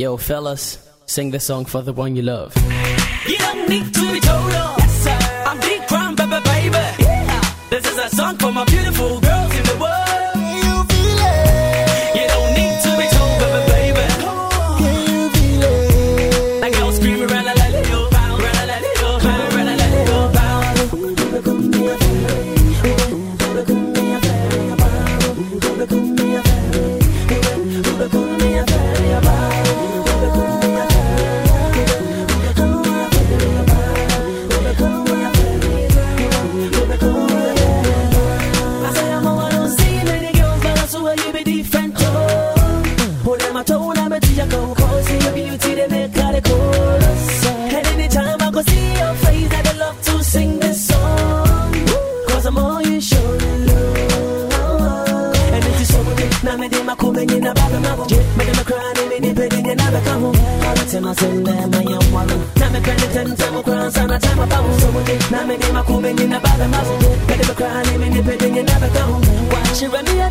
Yo, fellas, sing this song for the one you love. You don't need to be told off. Yes, sir. I'm deep crime, baby, baby. Yeah. This is a song for my beautiful girls in the world. You feel it? Dem a come in a baba mabo. Me dem a cry, me me begging and I become home. All the time I send them, I am one. Now me penny ten time I cry, and I time I bow. So good, now me dem a come in a baba mabo. Me dem a cry, me me begging and I become home. Watch you run me a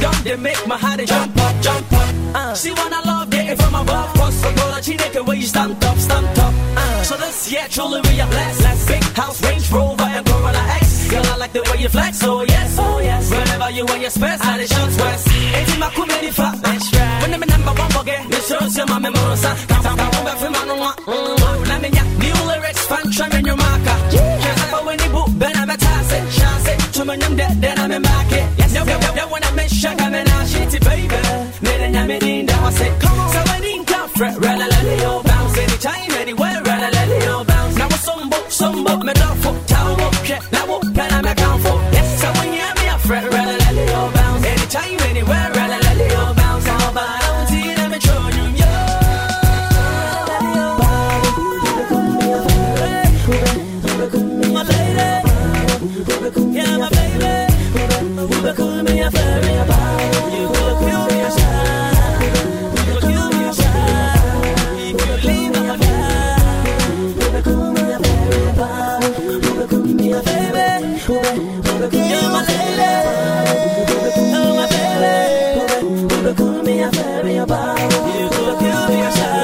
done, they make my heart jump up, jump up. Uh, she wanna love getting from above. Cause I go cheat the way you stamped up, stamped up. Uh, so this, yeah, truly we are blessed. Let's big house, Range Rover, and Corolla X. Girl, I like the way you flex, oh yes, oh yes. Whenever you want your space, I the shots west. It's my comedy flat, that's right. When I'm number one, forget, this shows you my memory, son. Come, come, come, back from my no one. Let me new lyrics, in your marker. Just like when you book, Ben, I'm a task it, chance it. To my name, then I'm in market. Yes, no, no, no, no, when I make sure I'm in a shitty baby. A on. So I didn't come fret, it all bounce. Anytime, anywhere, let it all bounce. Now book, some book, me dog for my lady, oh my baby. You could me kill me a